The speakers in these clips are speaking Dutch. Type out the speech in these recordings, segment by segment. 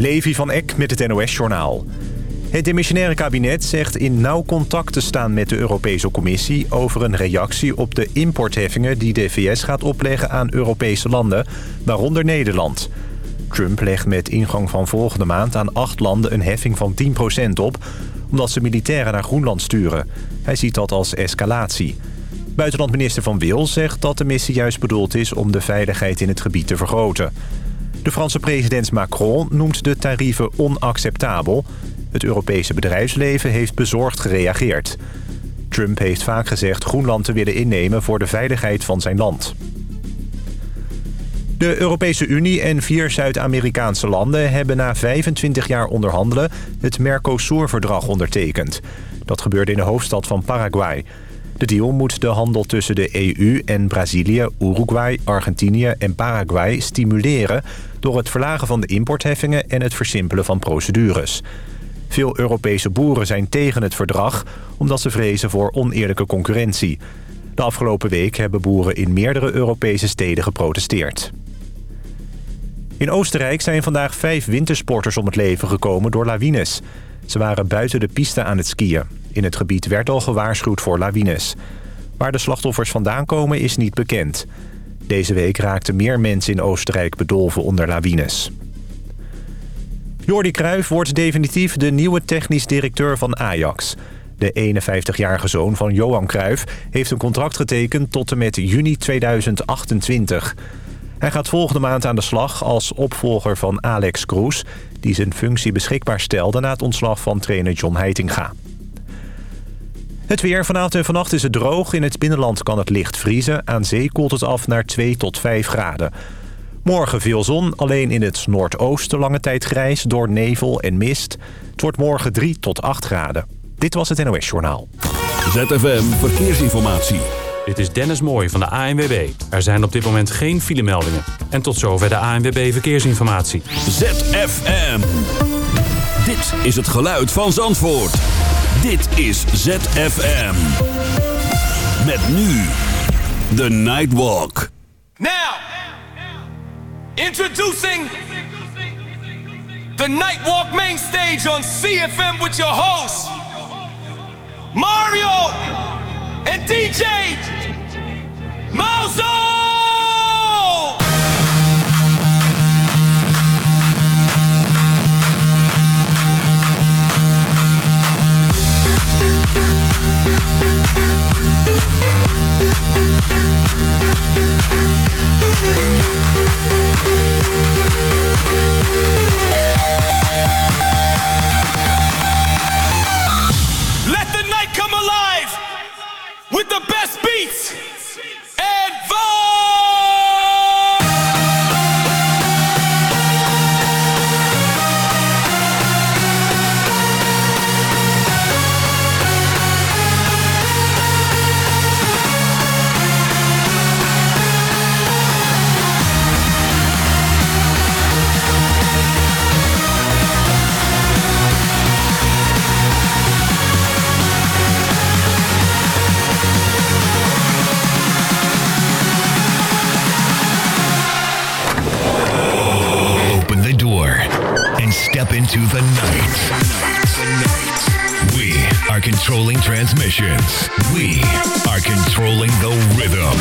Levi van Eck met het NOS-journaal. Het demissionaire kabinet zegt in nauw contact te staan met de Europese Commissie... over een reactie op de importheffingen die de VS gaat opleggen aan Europese landen, waaronder Nederland. Trump legt met ingang van volgende maand aan acht landen een heffing van 10% op... omdat ze militairen naar Groenland sturen. Hij ziet dat als escalatie. Buitenlandminister Van Wil zegt dat de missie juist bedoeld is om de veiligheid in het gebied te vergroten. De Franse president Macron noemt de tarieven onacceptabel. Het Europese bedrijfsleven heeft bezorgd gereageerd. Trump heeft vaak gezegd Groenland te willen innemen voor de veiligheid van zijn land. De Europese Unie en vier Zuid-Amerikaanse landen hebben na 25 jaar onderhandelen het Mercosur-verdrag ondertekend. Dat gebeurde in de hoofdstad van Paraguay. De deal moet de handel tussen de EU en Brazilië, Uruguay, Argentinië en Paraguay stimuleren... door het verlagen van de importheffingen en het versimpelen van procedures. Veel Europese boeren zijn tegen het verdrag omdat ze vrezen voor oneerlijke concurrentie. De afgelopen week hebben boeren in meerdere Europese steden geprotesteerd. In Oostenrijk zijn vandaag vijf wintersporters om het leven gekomen door lawines. Ze waren buiten de piste aan het skiën. In het gebied werd al gewaarschuwd voor lawines. Waar de slachtoffers vandaan komen is niet bekend. Deze week raakten meer mensen in Oostenrijk bedolven onder lawines. Jordi Cruijff wordt definitief de nieuwe technisch directeur van Ajax. De 51-jarige zoon van Johan Cruijff heeft een contract getekend tot en met juni 2028. Hij gaat volgende maand aan de slag als opvolger van Alex Kroes... die zijn functie beschikbaar stelde na het ontslag van trainer John Heitinga. Het weer. Vanavond en vannacht is het droog. In het binnenland kan het licht vriezen. Aan zee koelt het af naar 2 tot 5 graden. Morgen veel zon, alleen in het noordoosten lange tijd grijs door nevel en mist. Het wordt morgen 3 tot 8 graden. Dit was het NOS Journaal. ZFM Verkeersinformatie. Dit is Dennis Mooij van de ANWB. Er zijn op dit moment geen filemeldingen. En tot zover de ANWB Verkeersinformatie. ZFM. Dit is het geluid van Zandvoort. Dit is ZFM. Met nu The Nightwalk. Now, introducing the Nightwalk main stage on CFM with your hosts, Mario and DJ Malzo! Let the night come alive with the best beats and step into the night. We are controlling transmissions. We are controlling the rhythm.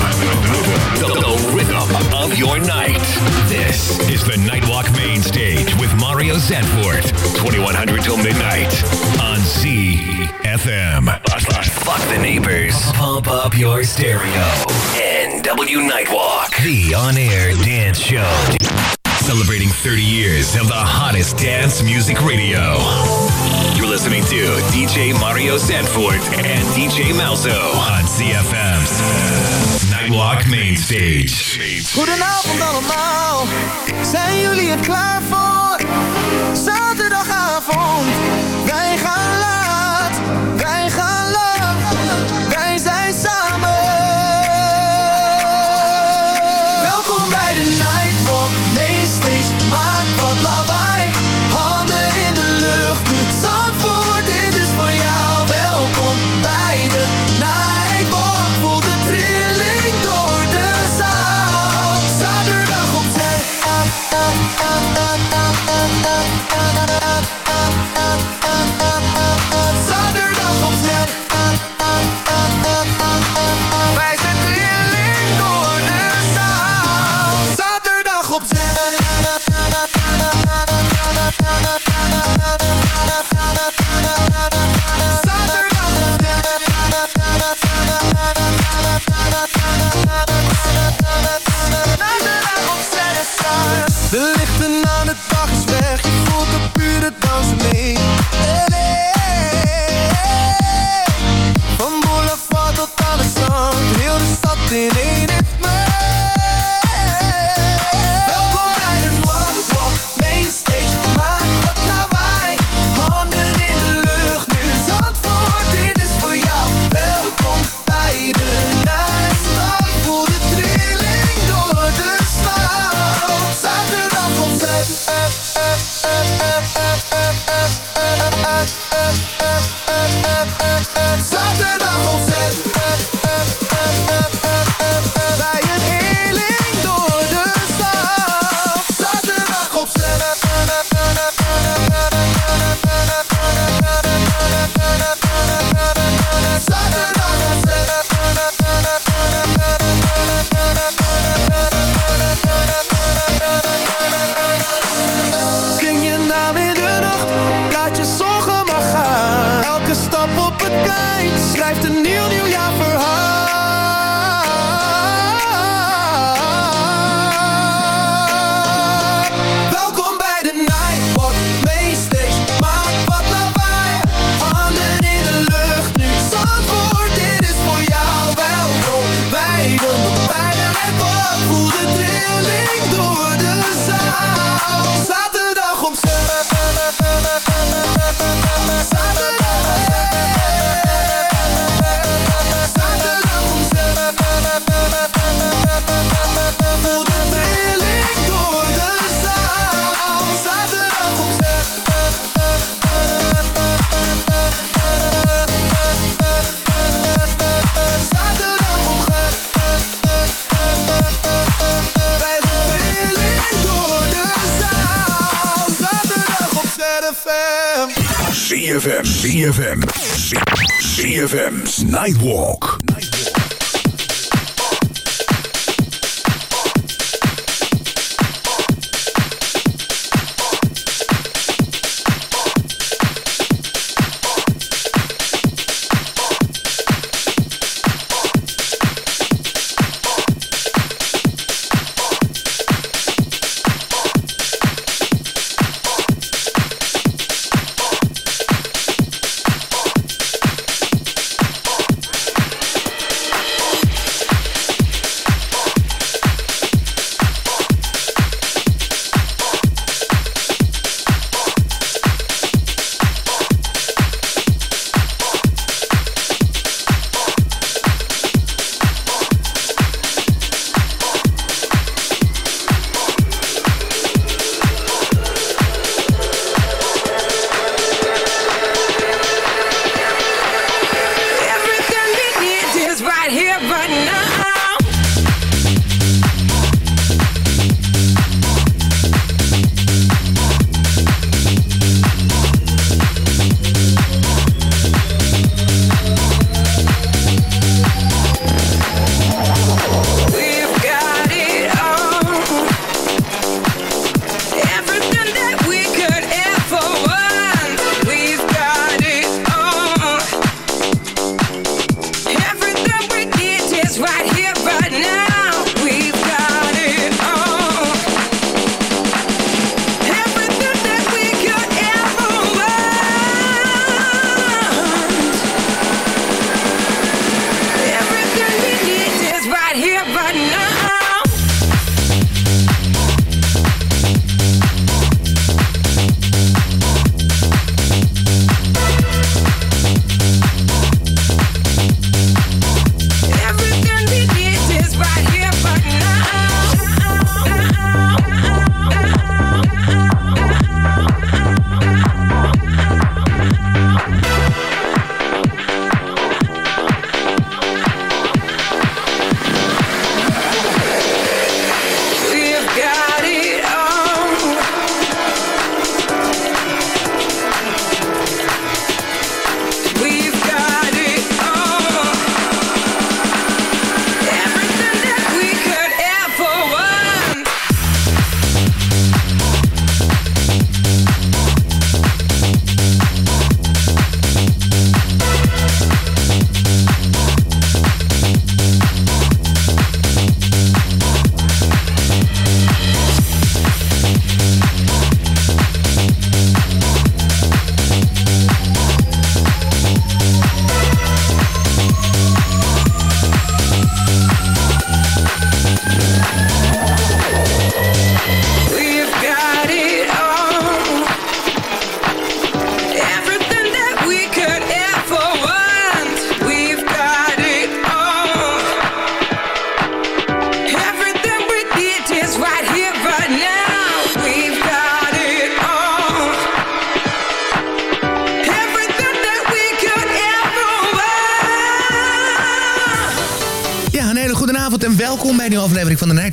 The, the rhythm of your night. This is the Nightwalk main stage with Mario Zanfort. 2100 till midnight on ZFM. Fuck the neighbors. Pump up your stereo. NW Nightwalk. The on-air dance show. Celebrating 30 years of the hottest dance music radio. You're listening to DJ Mario Sanford and DJ Malzo on CFM's Nightwalk Main Stage. Goedenavond allemaal, zijn jullie er klaar voor? Zaterdagavond, wij gaan something ZFM. ZFM, ZFM, ZFM's Nightwalk. en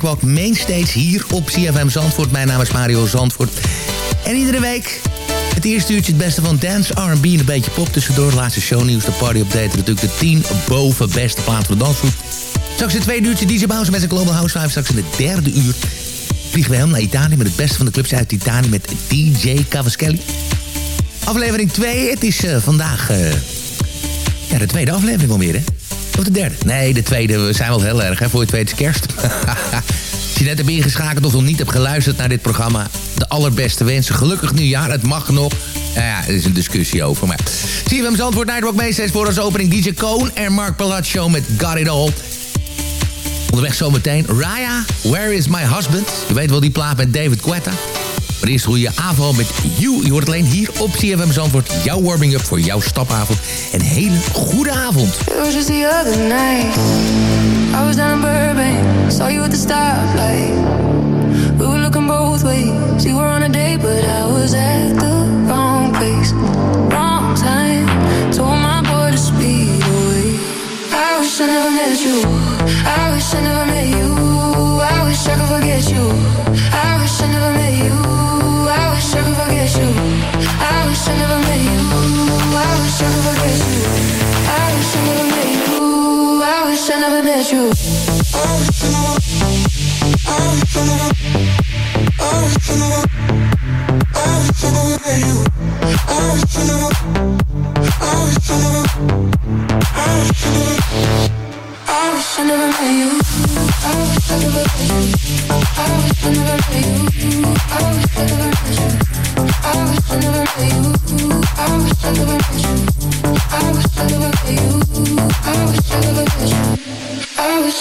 van Nightwalk Mainstage hier op CFM Zandvoort. Mijn naam is Mario Zandvoort. En iedere week het eerste uurtje het beste van dance, R&B en een beetje pop. Tussendoor laatste shownieuws, de party update. Natuurlijk de 10 boven beste plaat voor de dansgroep. Straks in het tweede uurtje DJ met zijn Global House Live. Straks in het derde uur vliegen we helemaal naar Italië... met het beste van de clubs uit Italië met DJ Cavaschelli. Aflevering 2, het is uh, vandaag... Uh, ja, de tweede aflevering alweer, hè? Of de derde? Nee, de tweede. We zijn wel heel erg, hè? Voor je tweede kerst. Als je net hebt ingeschakeld of nog niet hebt geluisterd naar dit programma... de allerbeste wensen. Gelukkig nieuwjaar, het mag nog. Nou ja, er is een discussie over. Maar CFM Zandvoort Nightwalk meesteeds voor als opening DJ Koon en Mark Palazzo met Got It All. Onderweg zometeen Raya, Where Is My Husband? Je weet wel die plaat met David Quetta. Maar eerst hoe je avond met You. Je hoort alleen hier op CFM Zandvoort. Jouw warming-up voor jouw stapavond. Een hele goede avond. I was in Burbank. Saw you at the stoplight. We were looking both ways. You were on a date, but I was at the wrong place. Wrong time. Told my boy to speed away. I wish I never met you. I wish I never met you. I wish I could forget you. I wish I never met you. I wish I could forget you. I wish I never met you. I wish I could forget you. I wish I never met you. I wish I never met you. I wish I never. I wish I never. I wish I never. Met you. I wish I never. I wish I never. I wish I never met you. I wish I never met you. I wish I never met you. I wish I never met you. I wish I never met you. I wish I never met you.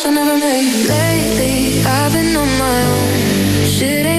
I never you. Lately, I've been on my own. Shit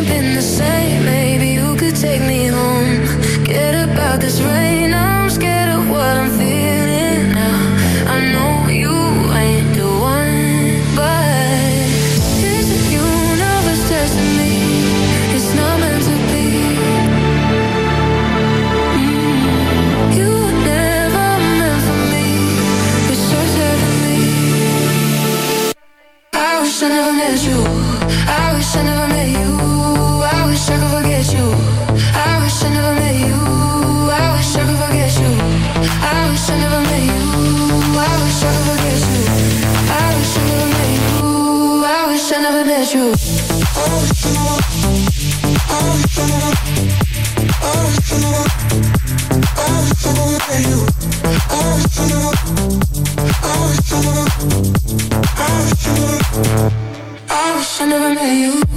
I wish I never. Met you.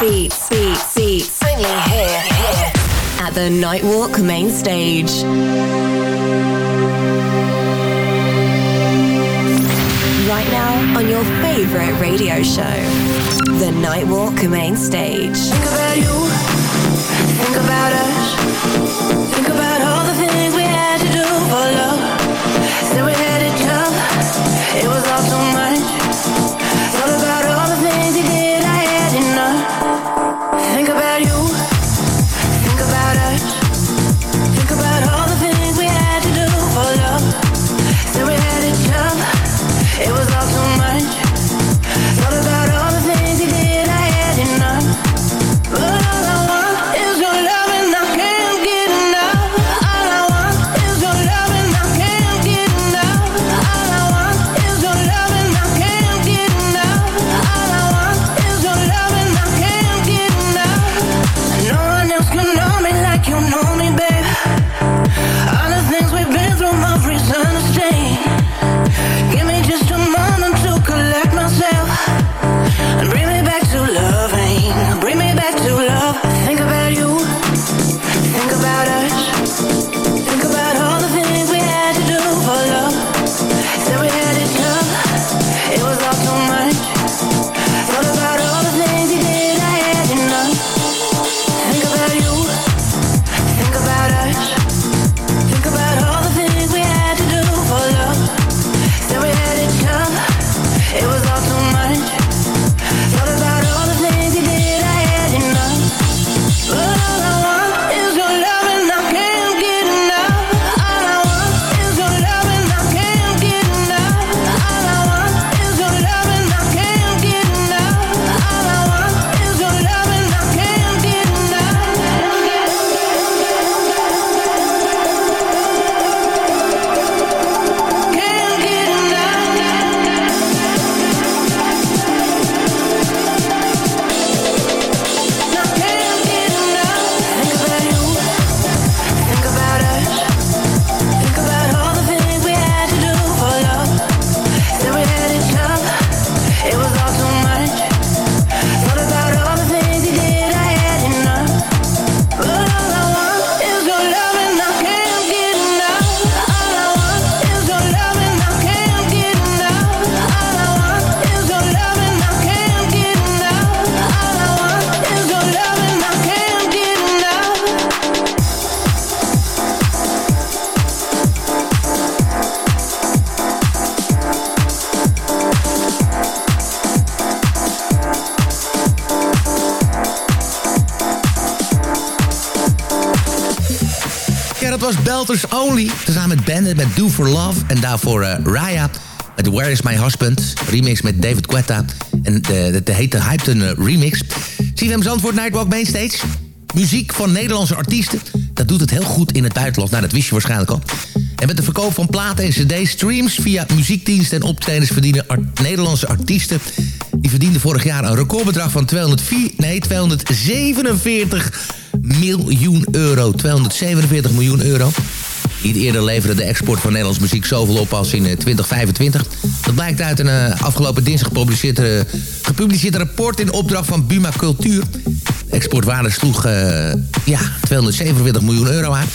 Beats, beats, beats. Only here, here. At the Nightwalk main stage. Right now on your favorite radio show. The Nightwalk main stage. Think about you, think about us, Remix met David Guetta. En de, de, heet de Hypton remix. CFM Zandvoort Nightwalk Mainstage. Muziek van Nederlandse artiesten. Dat doet het heel goed in het buitenland. Nou, dat wist je waarschijnlijk al. En met de verkoop van platen en cd-streams via muziekdiensten en optredens verdienen art- Nederlandse artiesten. Die verdienden vorig jaar een recordbedrag van 204, nee, 247 miljoen euro. 247 miljoen euro. Niet eerder leverde de export van Nederlands muziek zoveel op als in eh, 2025. Dat blijkt uit een eh, afgelopen dinsdag gepubliceerd, eh, gepubliceerd rapport in opdracht van Buma Cultuur. De exportwaarde sloeg eh, ja, 247 miljoen euro aan.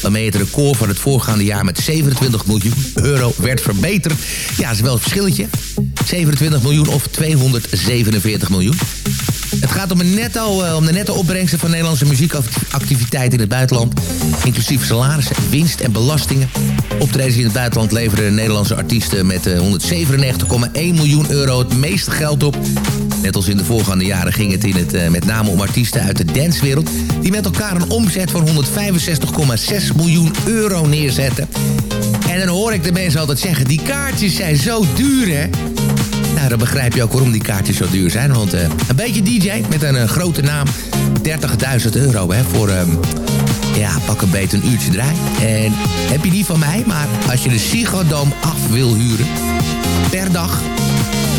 Waarmee het record van het voorgaande jaar met 27 miljoen euro werd verbeterd. Ja, dat is wel een verschilletje. 27 miljoen of 247 miljoen. Het gaat om, een netto, eh, om de netto opbrengsten van Nederlandse muziekactiviteiten in het buitenland. Inclusief salarissen, winst en belastingen. Optredens in het buitenland leveren Nederlandse artiesten met eh, 197,1 miljoen euro het meeste geld op. Net als in de voorgaande jaren ging het in het eh, met name om artiesten uit de dancewereld... die met elkaar een omzet van 165,6 miljoen euro neerzetten. En dan hoor ik de mensen altijd zeggen, die kaartjes zijn zo duur, hè? Dan begrijp je ook waarom die kaartjes zo duur zijn. Want eh, een beetje DJ met een eh, grote naam, 30.000 euro hè, voor... ehm, ja, pak een beetje een uurtje draai. En heb je die van mij, maar als je de Ziggo af wil huren... per dag,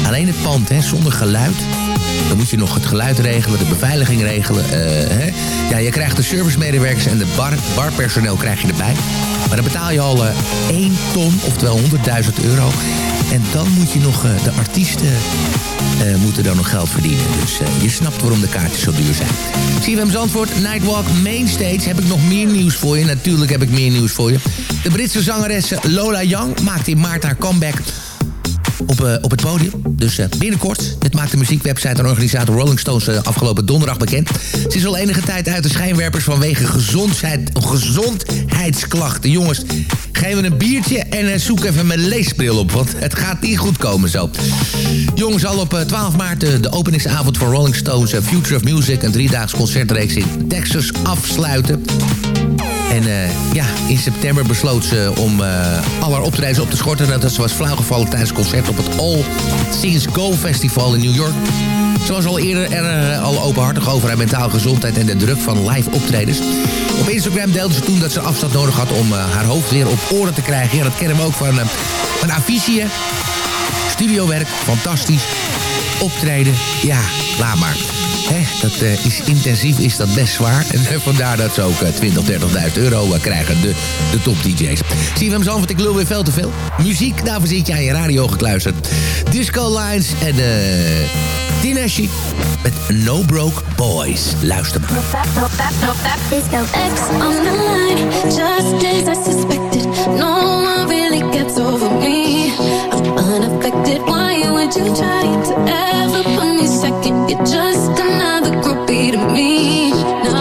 alleen het pand, hè, zonder geluid... Dan moet je nog het geluid regelen, de beveiliging regelen. eh, hè. Ja, je krijgt de servicemedewerkers en de bar, barpersoneel krijg je erbij. Maar dan betaal je al eh 1 ton, oftewel 100.000 euro. En dan moet je nog, eh, de artiesten eh, moeten dan nog geld verdienen. Dus eh, je snapt waarom de kaartjes zo duur zijn. CFM Zandvoort, Nightwalk Mainstage. Heb ik nog meer nieuws voor je? Natuurlijk heb ik meer nieuws voor je. De Britse zangeres Lola Young maakt in maart haar comeback op, eh, op het podium. Dus eh, binnenkort. Dit maakt de muziekwebsite en organisator Rolling Stones eh, afgelopen donderdag bekend. Ze is al enige tijd uit de schijnwerpers vanwege gezondheid, gezondheidsklachten. Jongens, geef me een biertje en zoek even mijn leesbril op. Want het gaat niet goed komen zo. Jongens, al op eh, 12 maart de openingsavond van Rolling Stones Future of Music... een driedaags concertreeks in Texas afsluiten. En eh, ja, in september besloot ze om uh, al haar optredens op te schorten... nadat ze was flauwgevallen tijdens concert op het All Things Go Festival in New York. Ze was al eerder er uh, al openhartig over haar mentale gezondheid... en de druk van live optredens. Op Instagram deelde ze toen dat ze afstand nodig had om haar hoofd weer op orde te krijgen. Dat kennen we ook van, uh, van. Studiowerk, fantastisch. Optreden, ja, laat maar. Hè, dat uh, is intensief, is dat best zwaar. En uh, vandaar dat ze ook uh, 20 of 30.000 euro krijgen, de, de top DJ's. Zie je hem zo, want ik lul weer veel te veel. Muziek, daarvoor zit je aan je radio gekluisterd. Disco Lines en Tinashe met No Broke Boys. Luister maar. Just as I suspected. No. To ever put me second? You're just another groupie to me. No,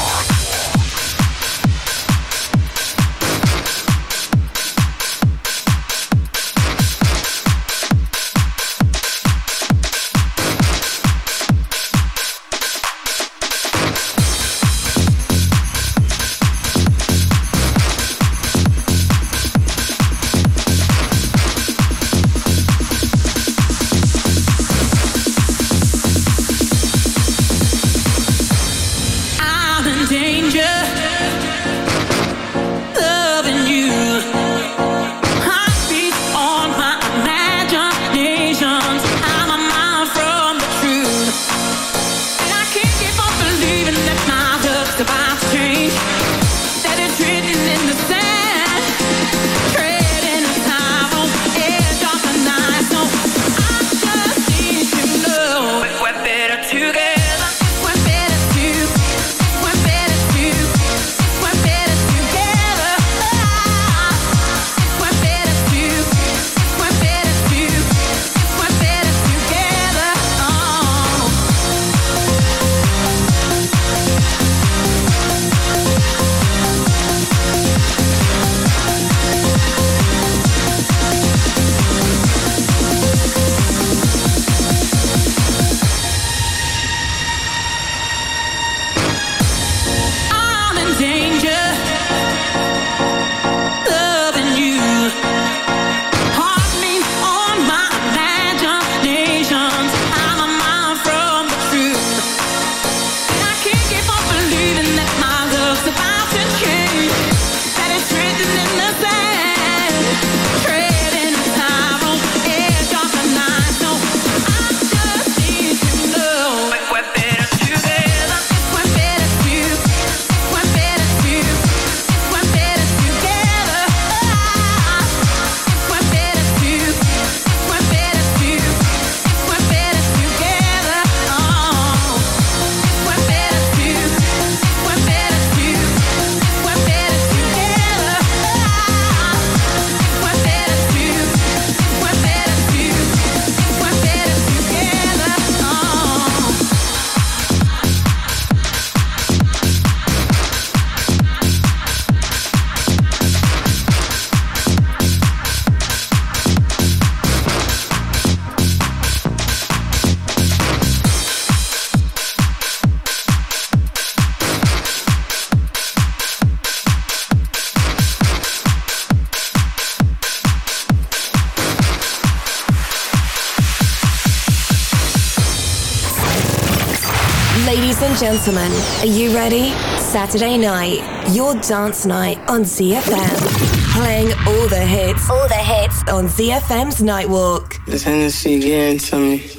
Gentlemen, are you ready? Saturday night, your dance night on ZFM. Playing all the hits, all the hits on ZFM's Nightwalk. This Hennessy getting to me.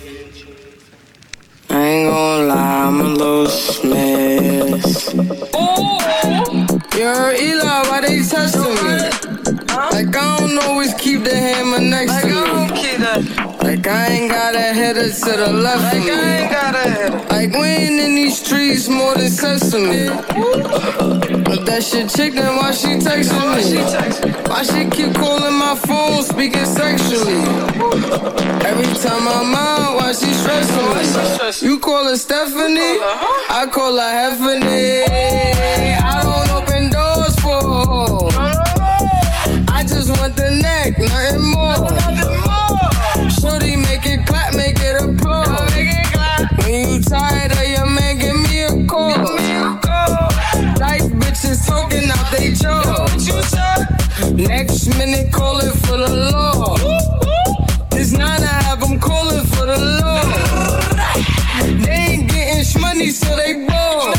I ain't gonna lie, I'm a little smashed. You're Eli, why they testing me? Like I don't always keep the hammer next to me. Like I ain't got a header to the left like of me. I ain't got a header. Like we ain't in these streets more than sesame. But that shit chick, then why she texting me? Why she keep calling my phone, speaking sexually? Every time I'm out, why she stressing me? You call her Stephanie, I call her Heffany. I don't jaw. Next minute, calling for the law. This nine I have them calling for the law. They ain't getting money, so they ball.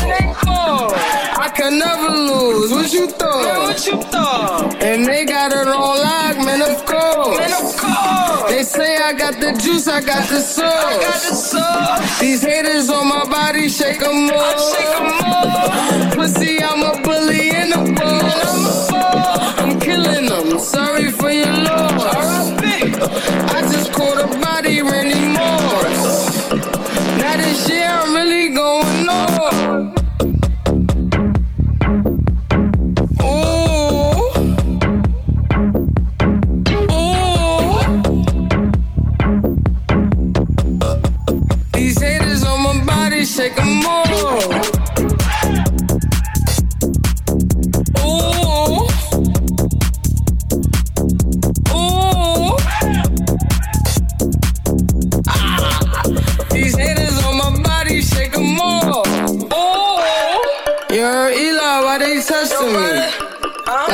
I can never lose. What you thought? what you thought? And they got it all locked, man. Of course. Man, of course. They say I got the juice, I got the sauce. I got the sauce. These haters on my body, shake 'em up. Shake 'em up. Pussy, I'm a bully in a I just caught a body, Randy Moss. Now this year I'm really going on.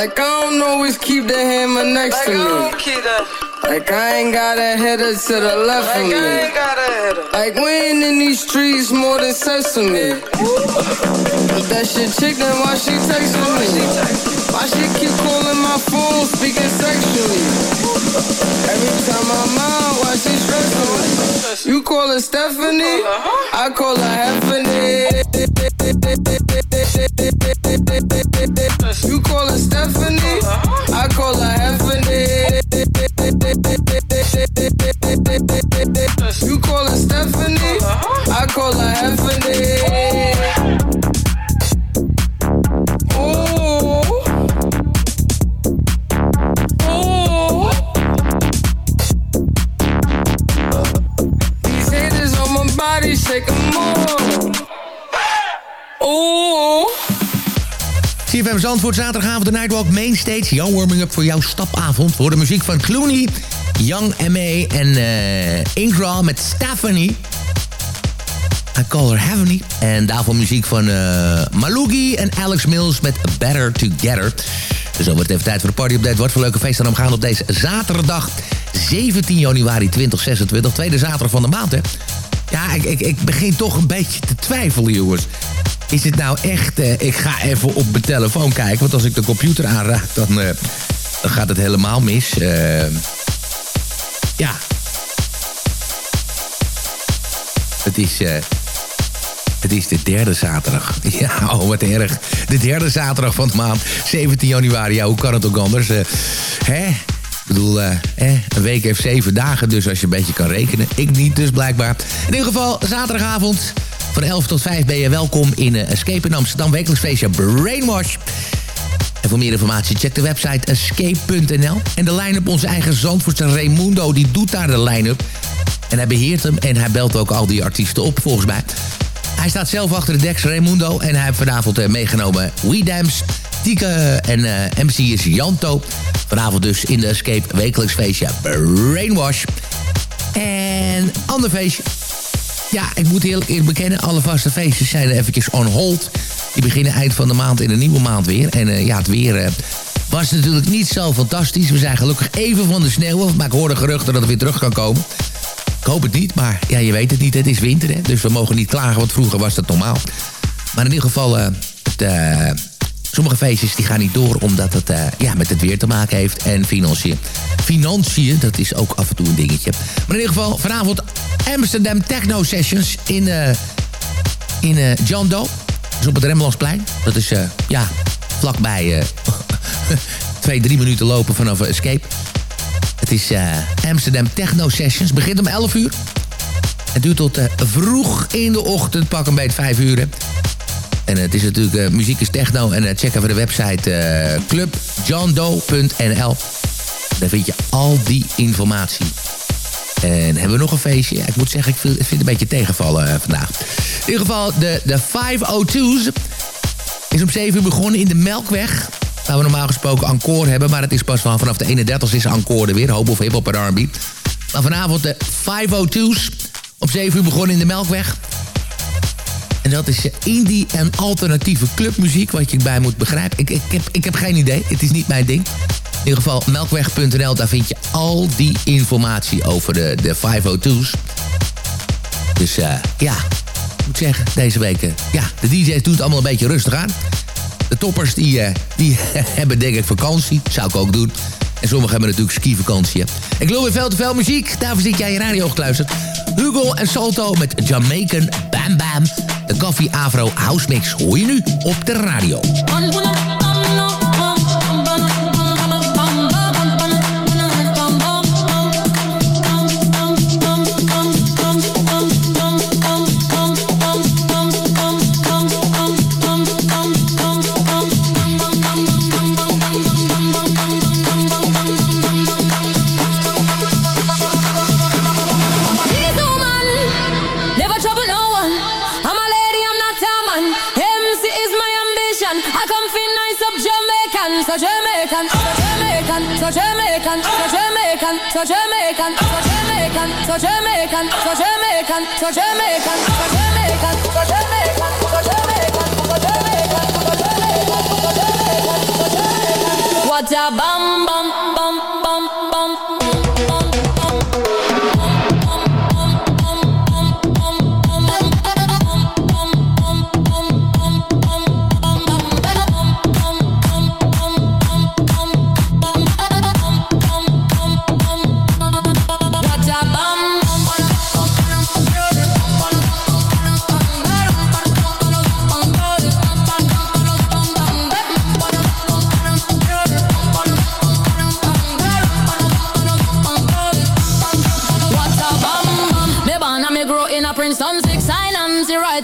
Like I don't always keep the hammer next to me. Like I ain't got a header to the left of me. Like we ain't in these streets more than sesame. But that shit chick, then why she texting me? Why she keep calling my phone, speaking sexually? Every time I'm out, why she stressing me? You call her Stephanie, I call her Heffany. Zandvoort, zaterdagavond de Nightwalk Mainstage. Jouw warming-up voor jouw stapavond. Voor de muziek van Clooney, Young M.A. en Ingra met Stephanie. I Call Her Heavenly. En daarvoor muziek van eh Malugi en Alex Mills met Better Together. Dus dan wordt het even tijd voor de party update. Wat voor leuke feesten dan gaan op deze zaterdag 17 januari 2026. Tweede zaterdag van de maand, hè. Ja, ik, ik, ik begin toch een beetje te twijfelen, jongens. Is het nou echt... eh, ik ga even op mijn telefoon kijken. Want als ik de computer aanraak, dan, eh, gaat het helemaal mis. Eh, ja. Het is... het is de derde zaterdag. Ja, oh, wat erg. De derde zaterdag van de maand. 17 januari. Ja, hoe kan het ook anders? Hè? Ik bedoel, eh, een week heeft zeven dagen. Dus als je een beetje kan rekenen. Ik niet, dus blijkbaar. In ieder geval, zaterdagavond. Van 11 tot 5 ben je welkom in eh, Escape in Amsterdam. Wekelijks feestje Brainwash. En voor meer informatie check de website escape.nl. En de line-up, onze eigen Zandvoortse Raimundo, die doet daar de line-up. En hij beheert hem en hij belt ook al die artiesten op, volgens mij. Hij staat zelf achter de deks, Raimundo. En hij heeft vanavond eh, meegenomen We Dams, Tieke en eh, MC is Janto. Vanavond dus in de Escape wekelijks feestje Brainwash. En ander feestje. Ja, ik moet eerlijk eerlijk bekennen, alle vaste feestjes zijn eventjes on hold. Die beginnen eind van de maand in een nieuwe maand weer. En eh, ja, het weer eh, was natuurlijk niet zo fantastisch. We zijn gelukkig even van de sneeuw maar ik hoorde geruchten dat het weer terug kan komen. Ik hoop het niet, maar ja, je weet het niet. Het is winter, hè, dus we mogen niet klagen, want vroeger was dat normaal. Maar in ieder geval, uh, sommige feestjes die gaan niet door... omdat het uh, ja, met het weer te maken heeft en financiën. Financiën, dat is ook af en toe een dingetje. Maar in ieder geval, vanavond Amsterdam Techno Sessions in, in John Doe. Dus op het Remmelangsplein. Dat is, ja, vlakbij... twee, drie minuten lopen vanaf Escape. Het is uh, Amsterdam Techno Sessions. Begint om 11 uur. Het duurt tot uh, vroeg in de ochtend, pak een beetje 5 uur. En het is natuurlijk, uh, muziek is techno. En check even de website clubjohndo.nl. Daar vind je al die informatie. En hebben we nog een feestje? Ik moet zeggen, ik vind, het een beetje tegenvallen vandaag. In ieder geval, de, de 502's is om 7 uur begonnen in de Melkweg. Waar we normaal gesproken encore hebben. Maar het is pas vanaf de 31 is encore er weer. Hoop of hip-hop en R&B. Maar vanavond de 502's. Om 7 uur begonnen in de Melkweg. En dat is indie en alternatieve clubmuziek. Wat je bij moet begrijpen. Ik, ik, heb, ik heb geen idee. Het is niet mijn ding. In ieder geval melkweg.nl. Daar vind je al die informatie over de, de 502's. Dus uh, ja, ik moet zeggen, deze week... Uh, ja, de DJ's doen het allemaal een beetje rustig aan. De toppers die, uh, die hebben denk ik vakantie. Zou ik ook doen. En sommigen hebben natuurlijk skivakantie. Ik geloof weer veel te veel muziek. Daarvoor zit jij je radio gekluisterd. Hugo en Salto met Jamaican Bam Bam. De Coffee Afro House Mix hoor je nu op de radio. So Jamaican, so Jamaican, so Jamaican, so Jamaican, so Jamaican, so Jamaican, so Jamaican, so Jamaican, so Jamaican, so Jamaican, so Jamaican, so Jamaican. What a bum bum bum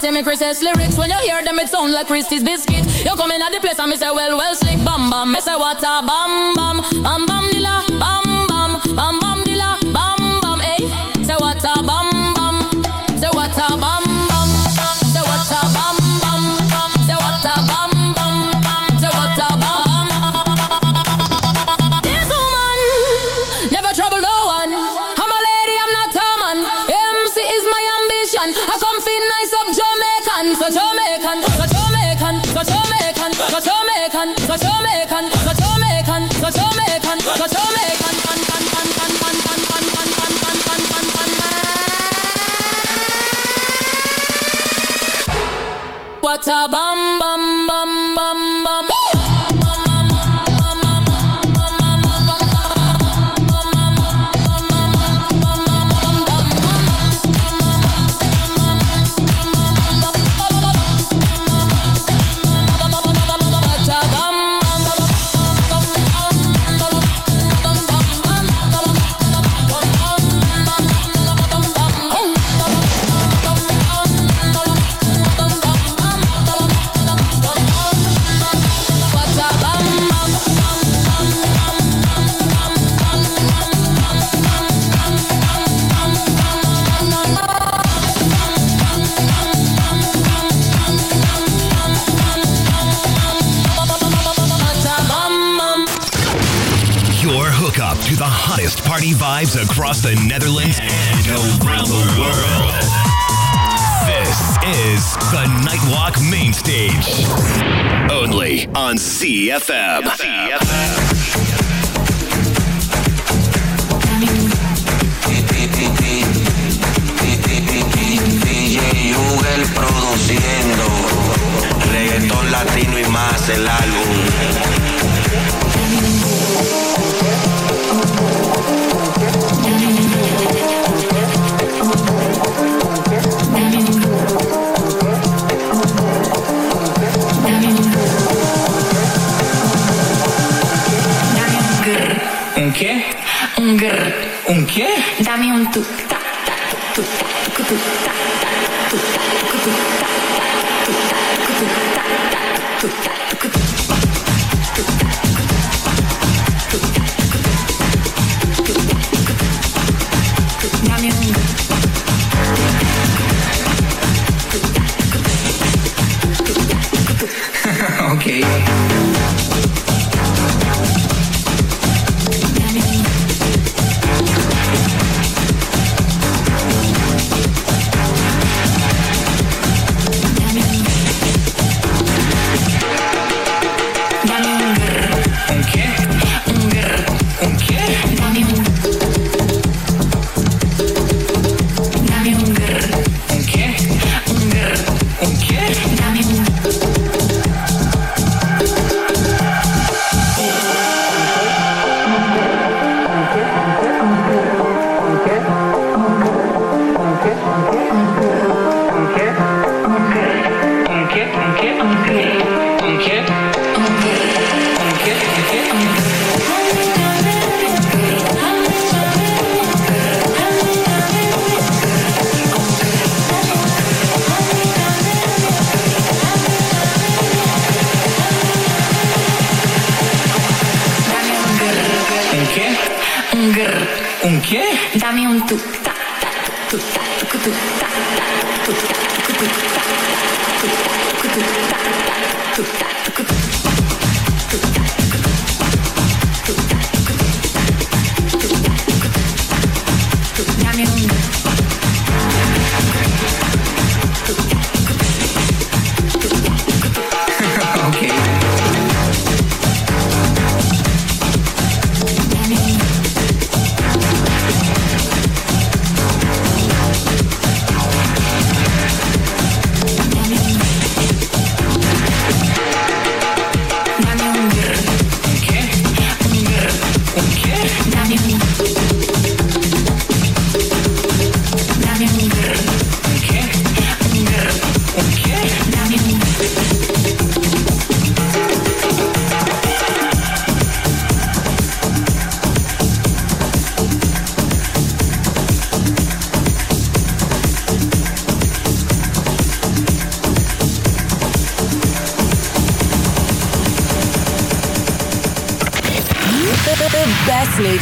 me Chris's lyrics. When you hear them it sound like Christie's biscuit. You come in at the place and me say well well slick bam bam. Me say what a bam Bam. Bam bam bam bam bam bam bam. Hottest party vibes across the Netherlands and around the world. This is the Nightwalk Main Stage. Only on CFM. CFM. Produciendo reggaetón latino y más el álbum. tukutu, ta, ta, tukutu, ta, tukutu, ta. Un grr. ¿Un qué? Dame un tu ta ta tu ta tu tu ta ta tu ta tu tu ta tu ta tu tu ta tu ta tu tu Dame un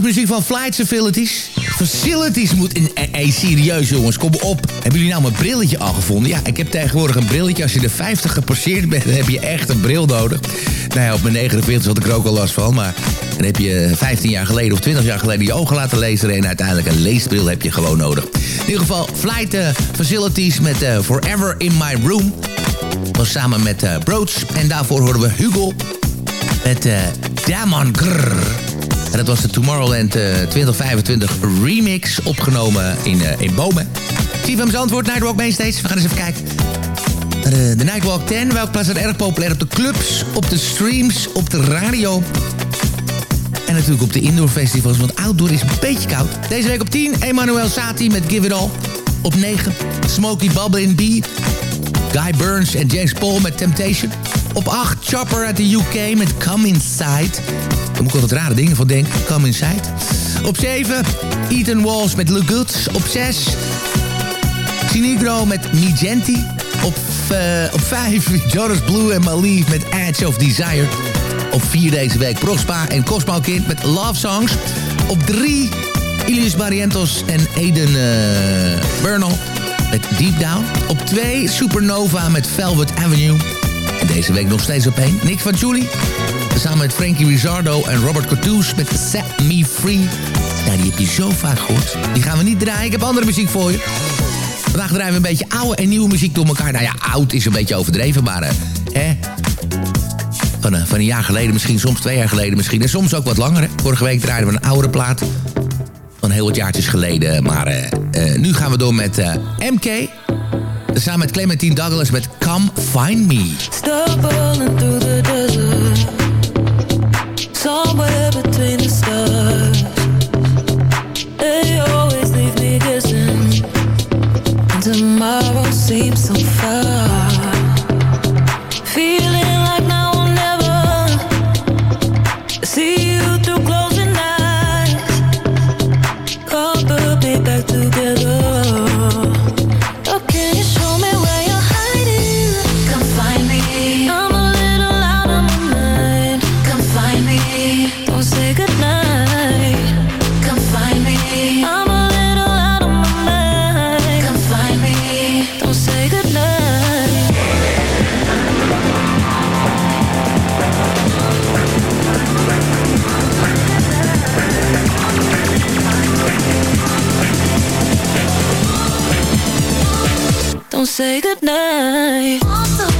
Was muziek van Flight Facilities. Facilities moet in... Hey, serieus jongens, kom op. Hebben jullie nou mijn brilletje al gevonden? Ja, ik heb tegenwoordig een brilletje. Als je de 50 gepasseerd bent, dan heb je echt een bril nodig. Nou ja, op mijn 49 had ik er ook al last van. Maar dan heb je 15 jaar geleden of 20 jaar geleden je ogen laten lezen. En uiteindelijk een leesbril heb je gewoon nodig. In ieder geval, Flight Facilities met Forever in My Room. Was samen met uh, Broods. En daarvoor horen we Hugo met uh, Damon Grrr. En dat was de Tomorrowland uh, 2025 remix opgenomen in, uh, in Bomen. CFM's antwoord, Nightwalk Mainstage. We gaan eens even kijken. De, de Nightwalk 10, welke plaats is erg populair op de clubs, op de streams, op de radio. En natuurlijk op de indoor festivals, want outdoor is een beetje koud. Deze week op 10, Emmanuel Sati met Give It All. Op 9, Smokey Bubble in B. Guy Burns en James Paul met Temptation. Op 8, Chopper uit de UK met Come Inside. Daar moet ik altijd rare dingen van denken. Come Inside. Op 7, Ethan Walls met Look Good. Op 6, Sinigro met Migenti. Op, uh, op 5, Jonas Blue en Malief met Edge of Desire. Op 4 deze week, Prospa en Cosmo Kind met Love Songs. Op 3, Ilias Barrientos en Eden uh, Bernal met Deep Down. Op 2, Supernova met Velvet Avenue. En deze week nog steeds op 1, Nick van Julie. Samen met Frankie Rizzardo en Robert Coutous met Set Me Free. Ja, die heb je zo vaak gehoord. Die gaan we niet draaien, ik heb andere muziek voor je. Vandaag draaien we een beetje oude en nieuwe muziek door elkaar. Nou ja, oud is een beetje overdreven, maar... Uh, hè? Van, uh, van een jaar geleden misschien, soms twee jaar geleden misschien. En soms ook wat langer. Vorige week draaiden we een oudere plaat. Van heel wat jaartjes geleden. Maar uh, nu gaan we door met MK. Samen met Clementine Douglas met Come Find Me. Through the desert seems so Don't say goodnight.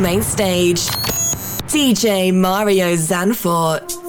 main stage. DJ Mario Zanfort.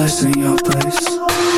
lost in your place.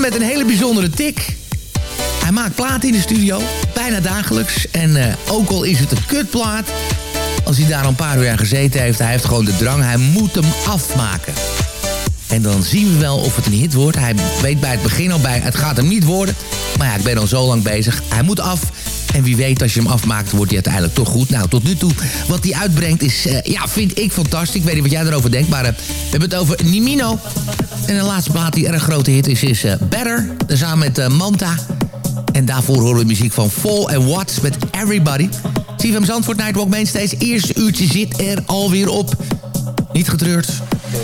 Met een hele bijzondere tik. Hij maakt platen in de studio, bijna dagelijks. En eh, ook al is het een kutplaat... als hij daar een paar uur aan gezeten heeft... hij heeft gewoon de drang, hij moet hem afmaken. En dan zien we wel of het een hit wordt. Hij weet bij het begin al bij, het gaat hem niet worden. Maar ja, ik ben al zo lang bezig. Hij moet af. En wie weet, als je hem afmaakt, wordt hij uiteindelijk toch goed. Nou, tot nu toe, wat hij uitbrengt is, eh, ja, vind ik fantastisch. Ik weet niet wat jij erover denkt, maar eh, we hebben het over Nimino. En de laatste plaat die erg grote hit is, is eh, Better. Samen met Manta. En daarvoor horen we muziek van Fall and Watts met Everybody. CFM Zandvoort Nightwalk Mainstays. Eerste uurtje zit er alweer op. Niet getreurd.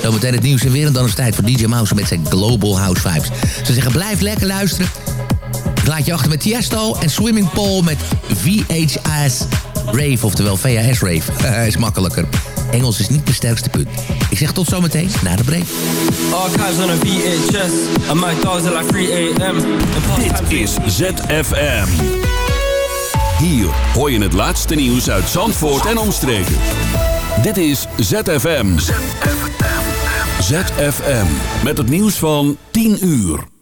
Zometeen het nieuws en weer. En dan is het tijd voor DJ Mouse met zijn Global House Vibes. Ze zeggen blijf lekker luisteren. Ik laat je achter met Tiesto en Swimming Pool met VHS Rave. Oftewel VHS Rave. is makkelijker. Engels is niet mijn sterkste punt. Ik zeg tot zometeen, na de break. Archives on a VHS. And my dogs are like 3 a.m. Dit is ZFM. Hier hoor je het laatste nieuws uit Zandvoort en omstreken. Dit is ZFM. ZFM. Met het nieuws van 10 uur.